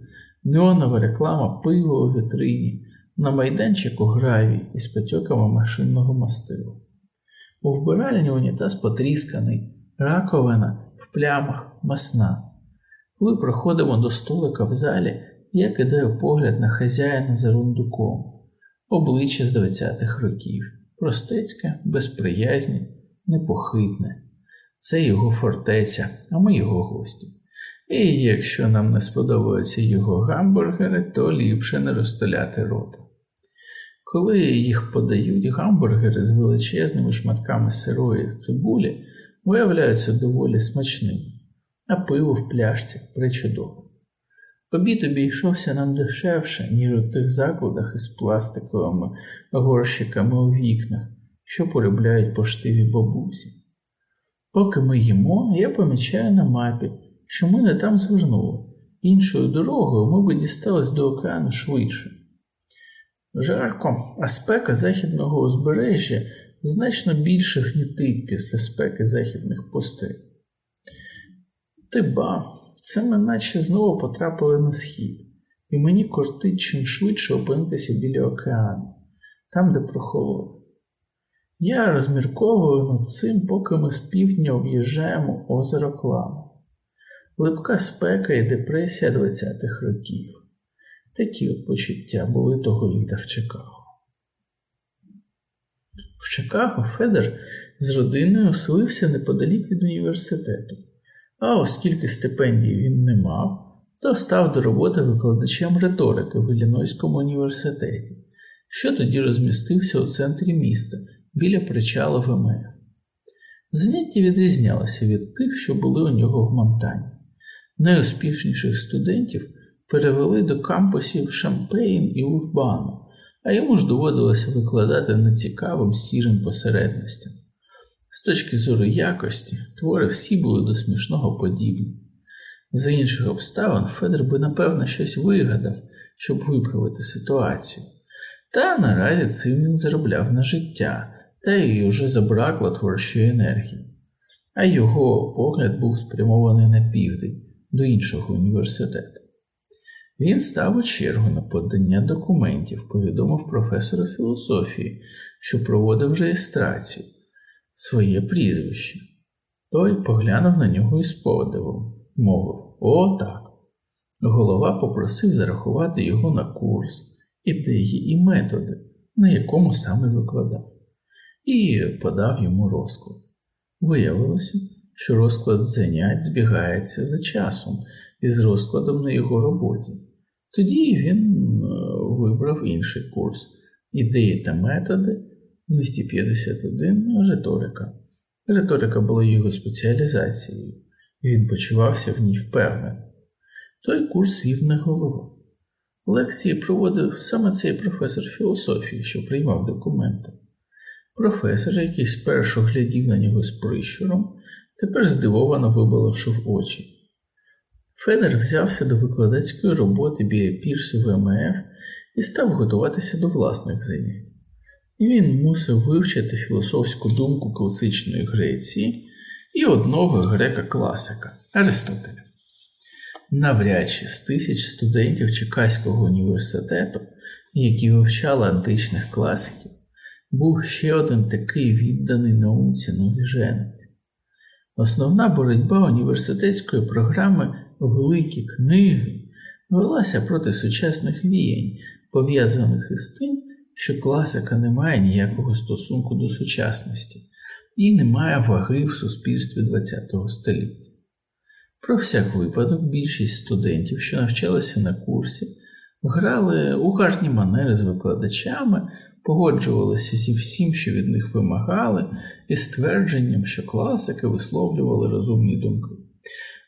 неонова реклама пива у вітрині, на майданчику гравій із потьоками машинного мастила. У вбиральні унітаз потрісканий, раковина в плямах масна. Коли проходимо до столика в залі, я кидаю погляд на хазяїна за рундуком, обличчя з 20-х років, простецьке, безприязне, непохитне. Це його фортеця, а ми його гості. І якщо нам не сподобаються його гамбургери, то ліпше не розтоляти рота. Коли їх подають, гамбургери з величезними шматками сирої цибулі виявляються доволі смачними, а пиво в пляшці причудово. Обід обійшовся нам дешевше, ніж у тих закладах із пластиковими горщиками у вікнах, що полюбляють поштиві бабусі. Поки ми їмо, я помічаю на мапі, що ми не там звернули. Іншою дорогою ми би дістались до океану швидше. Жарко, а спека західного узбережжя значно більше гнітить після спеки західних пустель. Ти ба, це ми наче знову потрапили на схід, і мені кортить чим швидше опинитися біля океану, там, де прохолодно. Я розмірковую над цим, поки ми з півдня об'їжджаємо озеро Клама. Липка спека і депресія 20-х років. Такі от почуття були того літа в Чикаго. В Чикаго Федер з родиною оселився неподалік від університету. А оскільки стипендії він не мав, то став до роботи викладачем риторики в Іллінойському університеті, що тоді розмістився у центрі міста біля причала ВМФ. Заняття відрізнялося від тих, що були у нього в Монтані. Найуспішніших студентів перевели до кампусів Шампейн і Урбану, а йому ж доводилося викладати нецікавим сірим посередностям. З точки зору якості, твори всі були до смішного подібні. За інших обставин Федор би, напевно, щось вигадав, щоб виправити ситуацію. Та наразі цим він заробляв на життя, та й уже забракло творчої енергії, а його погляд був спрямований на південь до іншого університету. Він став у чергу на подання документів, повідомив професору філософії, що проводив реєстрацію, своє прізвище. Той поглянув на нього із подивом, мовив О, так. Голова попросив зарахувати його на курс, ідеї і методи, на якому саме викладав, і подав йому розклад. Виявилося, що розклад занять збігається за часом із розкладом на його роботі. Тоді він е, вибрав інший курс ідеї та методи 251 риторика. Риторика була його спеціалізацією, і він почувався в ній впевнено. Той курс вів не голова. Лекції проводив саме цей професор філософії, що приймав документи. Професор, який спершу глядів на нього з прищуром, тепер здивовано вибалошив очі. Федер взявся до викладацької роботи біля пірсу ВМФ і став готуватися до власних занять. Він мусив вивчити філософську думку класичної Греції і одного грека-класика Аристотеля. Навряд чи з тисяч студентів Чекаського університету, які вивчали античних класиків, був ще один такий відданий науці новіженець. Основна боротьба університетської програми Великі книги велася проти сучасних віянь, пов'язаних із тим, що класика не має ніякого стосунку до сучасності і не має ваги в суспільстві ХХ століття. Про всяк випадок, більшість студентів, що навчалися на курсі, грали у гарні манери з викладачами, погоджувалися зі всім, що від них вимагали, і ствердженням, що класики висловлювали розумні думки.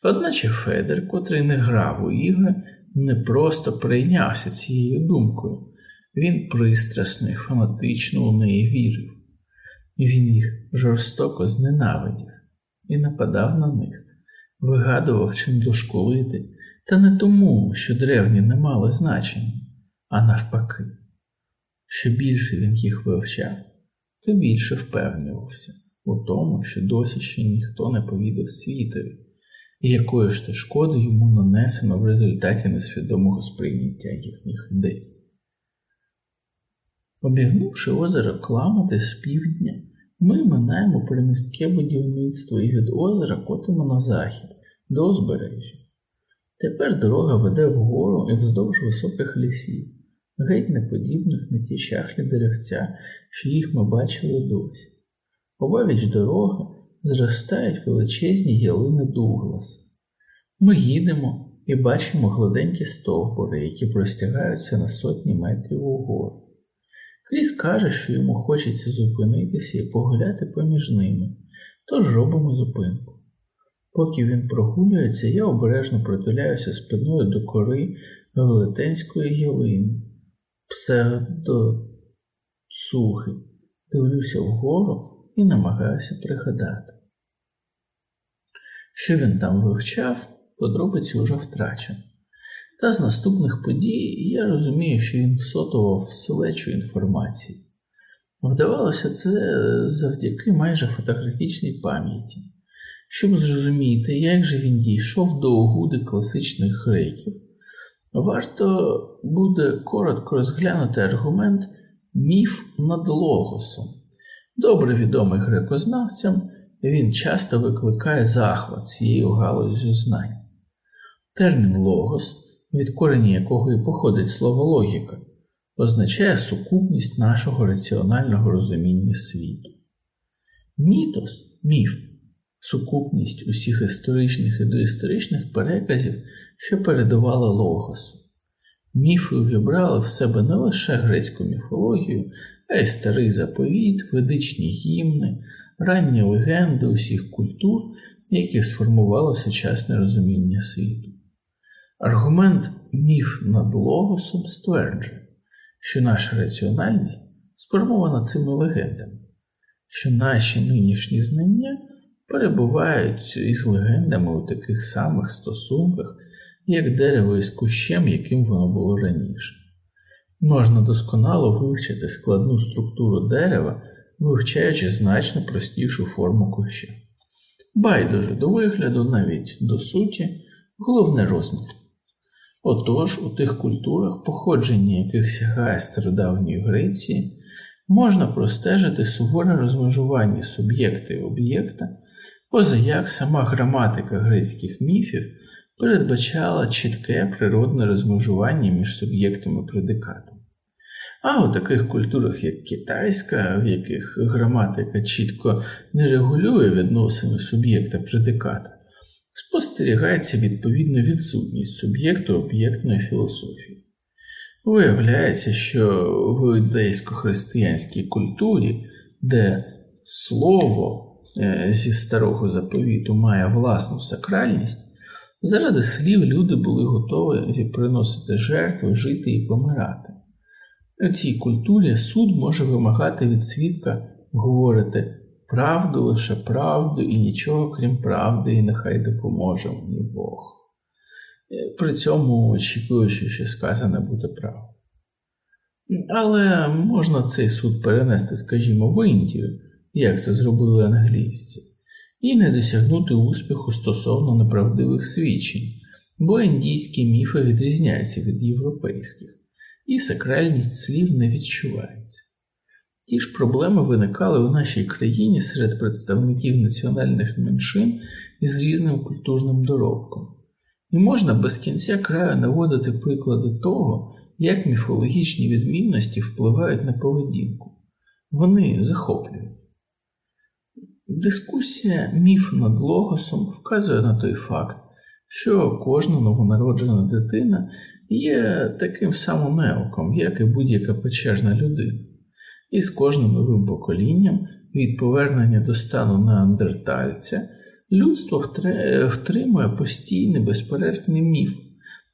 Одначе Федер, котрий не грав у ігри, не просто прийнявся цією думкою, він пристрасно і фанатично у неї вірив, він їх жорстоко зненавидів і нападав на них, вигадував чим дошколити, та не тому, що древні не мали значення, а навпаки. Що більше він їх вивчав, то більше впевнювався у тому, що досі ще ніхто не повідав світові, і якої ж то шкоди йому нанесено в результаті несвідомого сприйняття їхніх ідей. Обігнувши озеро Кламати з півдня, ми минаємо примістке будівництво і від озера котимо на захід, до узбережжя. Тепер дорога веде вгору і вздовж високих лісів, геть неподібних на ті чахлі деревця, що їх ми бачили досі. Обабіч дороги зростають величезні ялини Дугласа. Ми їдемо і бачимо гладенькі стовбури, які простягаються на сотні метрів угору. Кріс каже, що йому хочеться зупинитися і погуляти поміж ними, тож робимо зупинку. Поки він прогулюється, я обережно притуляюся спиною до кори велетенської ялини, псевдоцухи, дивлюся вгору і намагаюся пригадати. Що він там вивчав, подробиці уже втрачено. Та з наступних подій я розумію, що він всотував вселечу інформації. Вдавалося це завдяки майже фотографічній пам'яті. Щоб зрозуміти, як же він дійшов до угоди класичних греків, варто буде коротко розглянути аргумент міф над логосом. Добре відомий грекознавцям, він часто викликає захват цією галузю знань. Термін логос від корені якого і походить слово логіка, означає сукупність нашого раціонального розуміння світу. Мітос міф, сукупність усіх історичних і доісторичних переказів, що передували логосу. Міфи увібрали в себе не лише грецьку міфологію, а й старий заповіт, ведичні гімни, ранні легенди усіх культур, які сформували сучасне розуміння світу. Аргумент міф над логосом стверджує, що наша раціональність сформована цими легендами, що наші нинішні знання перебувають із легендами у таких самих стосунках, як дерево із кущем, яким воно було раніше. Можна досконало вивчити складну структуру дерева, вивчаючи значно простішу форму куща. Байдуже до вигляду, навіть до суті, головне розмір. Отож, у тих культурах, походження яких сягає стародавньої Греції, можна простежити суворе розмежування суб'єкта і об'єкта, поза як сама граматика грецьких міфів передбачала чітке природне розмежування між суб'єктом і предикатом. А у таких культурах, як китайська, в яких граматика чітко не регулює відносини суб'єкта предиката, спостерігається відповідно відсутність суб'єкту об'єктної філософії. Виявляється, що в ідейсько-християнській культурі, де слово е, зі старого заповіту має власну сакральність, заради слів люди були готові приносити жертви, жити і помирати. У цій культурі суд може вимагати від свідка говорити правду лише правду і нічого крім правди, і нехай допоможе мені Бог. Е, при цьому очікуючи, що сказане буде правда. Але можна цей суд перенести, скажімо, в Індію, як це зробили англійці, і не досягнути успіху стосовно неправдивих свідчень, бо індійські міфи відрізняються від європейських, і сакральність слів не відчувається. Ті ж проблеми виникали у нашій країні серед представників національних меншин із різним культурним доробком. І можна без кінця краю наводити приклади того, як міфологічні відмінності впливають на поведінку. Вони захоплюють. Дискусія міф над логосом вказує на той факт, що кожна новонароджена дитина є таким самим неоком, як і будь-яка печежна людина. І з кожним новим поколінням від повернення до стану неандертальця людство втримує постійний безперервний міф,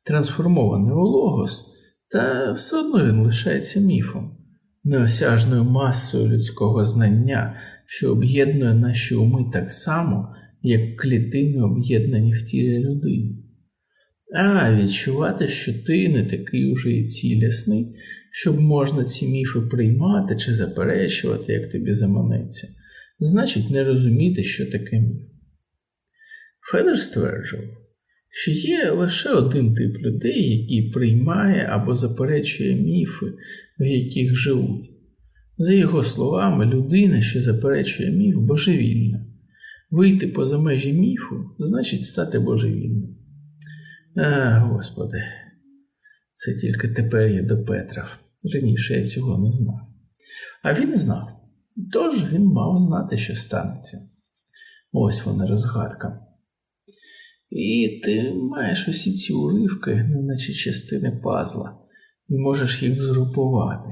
трансформований у логос, та все одно він лишається міфом, неосяжною масою людського знання, що об'єднує наші уми так само, як клітини об'єднані в тілі людини. А відчувати, що ти не такий уже і цілісний щоб можна ці міфи приймати чи заперечувати, як тобі заманеться, значить не розуміти, що таке міф. Федер стверджував, що є лише один тип людей, який приймає або заперечує міфи, в яких живуть. За його словами, людина, що заперечує міф, божевільна. Вийти поза межі міфу значить стати божевільним. А, Господи, це тільки тепер я до Петра. Раніше я цього не знав. А він знав, тож він мав знати, що станеться. Ось вона розгадка. І ти маєш усі ці уривки, неначе частини пазла, і можеш їх згрупувати.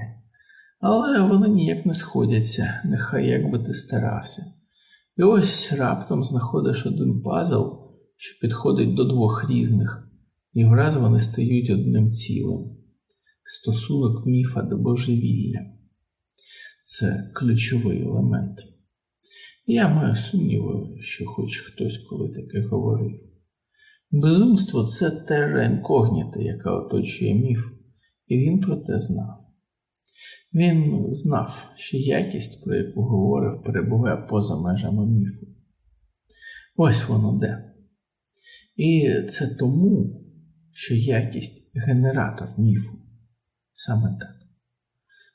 Але вони ніяк не сходяться, нехай як би ти старався. І ось раптом знаходиш один пазл, що підходить до двох різних і враз вони стають одним цілим. Стосунок міфа до божевілля це ключовий елемент. Я маю сумніви, що хоч хтось коли таке говорив. Безумство це терра інкогніта, яка оточує міф, і він про те знав. Він знав, що якість, про яку говорив, перебуває поза межами міфу. Ось воно де. І це тому, що якість генератор міфу. Саме так.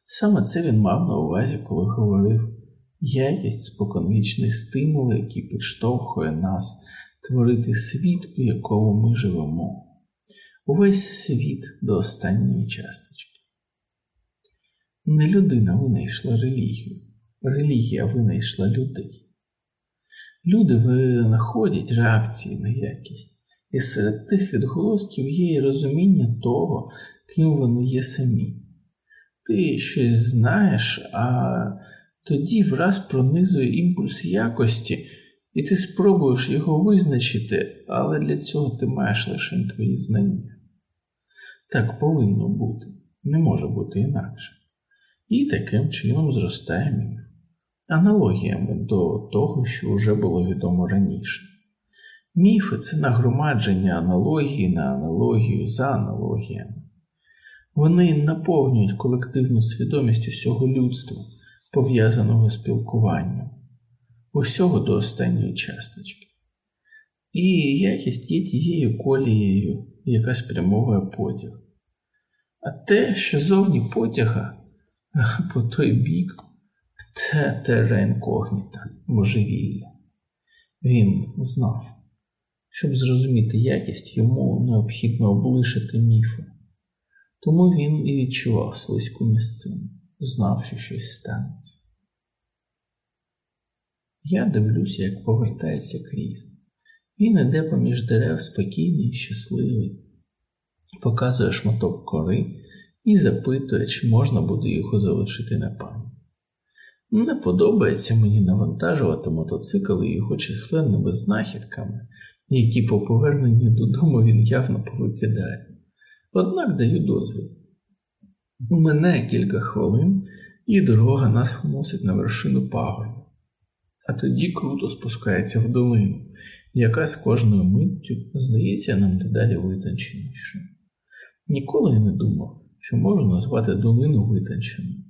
Саме це він мав на увазі, коли говорив якість споконвічний стимул, який підштовхує нас творити світ, у якому ми живемо, увесь світ до останньої часточки. Не людина винайшла релігію, релігія винайшла людей. Люди винаходять реакції на якість. І серед тих відголосків є і розуміння того, ким вони є самі. Ти щось знаєш, а тоді враз пронизує імпульс якості, і ти спробуєш його визначити, але для цього ти маєш лише твої знання. Так повинно бути. Не може бути інакше. І таким чином зростає міф, аналогіями до того, що вже було відомо раніше. Міфи це нагромадження аналогії на аналогію за аналогіями. Вони наповнюють колективну свідомість усього людства, пов'язаного з спілкуванням, усього до останньої часточки. І якість є тією колією, яка спрямовує потяг. А те, що зовні потяга по той бік, це терен когніта, божевілля. Він знав. Щоб зрозуміти якість, йому необхідно облишити міфи. Тому він і відчував слизьку місцину, знав, що щось станеться. Я дивлюся, як повертається крізь. Він іде поміж дерев спокійний щасливий, показує шматок кори і запитує, чи можна буде його залишити на пам'ять. Не подобається мені навантажувати мотоцикл і його численними знахідками, які по поверненні додому він явно повикидає. Однак даю дозвіл. Мене кілька хвилин, і дорога нас вносить на вершину пагорбу, а тоді круто спускається в долину, яка з кожною миттю здається нам дедалі витонченішою. Ніколи я не думав, що можу назвати долину витонченою.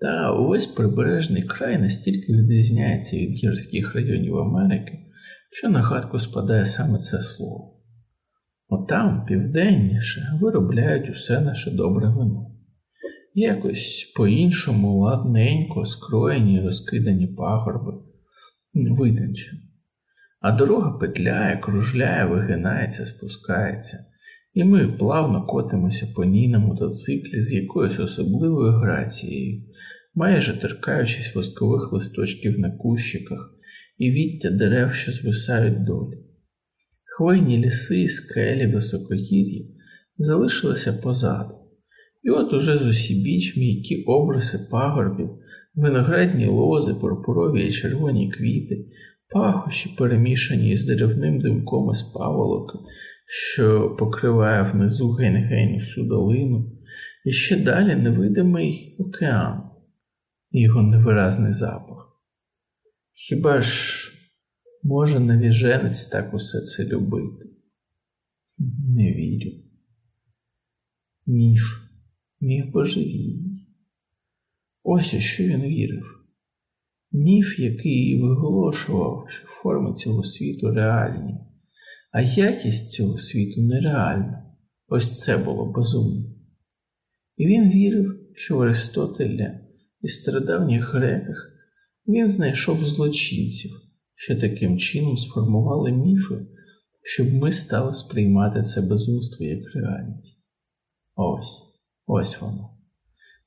Та увесь прибережний край настільки відрізняється від гірських районів Америки, що на хатку спадає саме це слово. Отам, південніше, виробляють усе наше добре вино. Якось по-іншому ладненько скроєні розкидані пагорби, витончені. А дорога петляє, кружляє, вигинається, спускається, і ми плавно котимося по ній на мотоциклі з якоюсь особливою грацією, майже торкаючись воскових листочків на кущиках і віття дерев, що звисають долі. Хвойні ліси скелі високогір'я залишилися позаду, і от уже з усібіч м'які обриси пагорбів, виноградні лози, пурпурові і червоні квіти, пахощі, перемішані із деревним димком із паволоки, що покриває внизу гень-гень всю долину, і ще далі невидимий океан і його невиразний запах. Хіба ж може навіженець так усе це любити? Не вірю. Міф, міф божевільний. Ось у що він вірив. Міф, який виголошував, що форми цього світу реальні, а якість цього світу нереальна. Ось це було безумно. І він вірив, що в Аристотеля і стародавніх греках він знайшов злочинців, що таким чином сформували міфи, щоб ми стали сприймати це безумство як реальність. Ось, ось воно.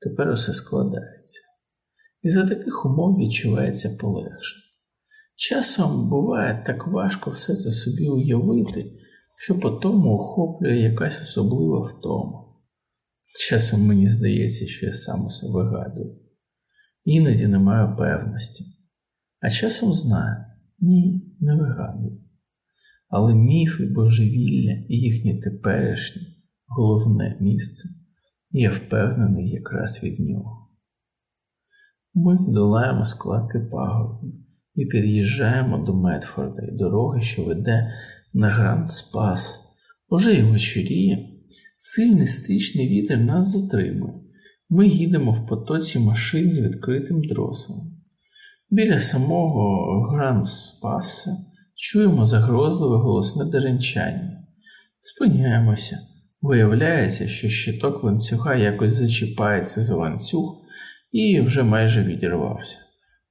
Тепер усе складається. І за таких умов відчувається полегше. Часом буває так важко все це собі уявити, що потому охоплює якась особлива втома. Часом мені здається, що я сам усе вигадую, іноді не маю певності, а часом знаю, ні, не вигадую. Але міфи божевілля і їхнє теперішнє головне місце я впевнений якраз від нього. Ми долаємо складки пагорбів і під'їжджаємо до Медфорда і дороги, що веде на Гранд Спас. Уже й вечоріє. Сильний стрічний вітер нас затримує. Ми їдемо в потоці машин з відкритим дросом. Біля самого Гранд Спаса чуємо загрозливе голосне деренчання. Спиняємося. Виявляється, що щиток ланцюга якось зачіпається за ланцюг і вже майже відірвався.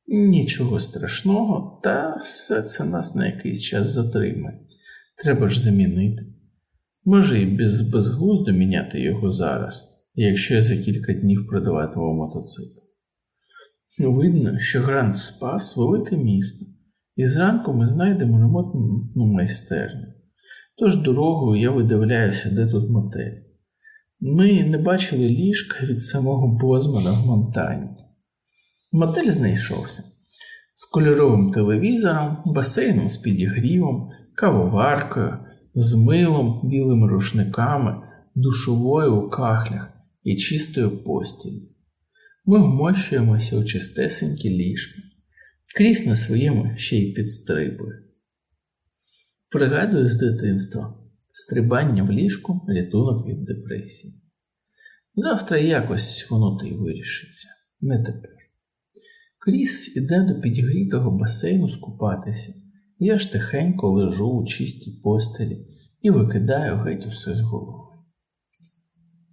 Нічого страшного, та все це нас на якийсь час затримає. Треба ж замінити. Може і без безглуздо міняти його зараз, якщо я за кілька днів продаватиму мотоцикл. Видно, що Гранд Спас велике місто, і зранку ми знайдемо ремонтну майстерню. Тож дорогою я видивляюся, де тут мотель. Ми не бачили ліжка від самого Бозмана в Монтані. Мотель знайшовся з кольоровим телевізором, басейном з підігрівом, кавоваркою, з милом, білими рушниками, душовою у кахлях і чистою постілью. Ми вмощуємося у чистесенькі ліжка, крізь на своєму ще й підстрибує. Пригадую з дитинства стрибання в ліжку, рятунок від депресії. Завтра якось воно то й вирішиться, не тепер. Кріс іде до підігрітого басейну скупатися, я ж тихенько лежу у чистій постелі і викидаю геть усе з голови.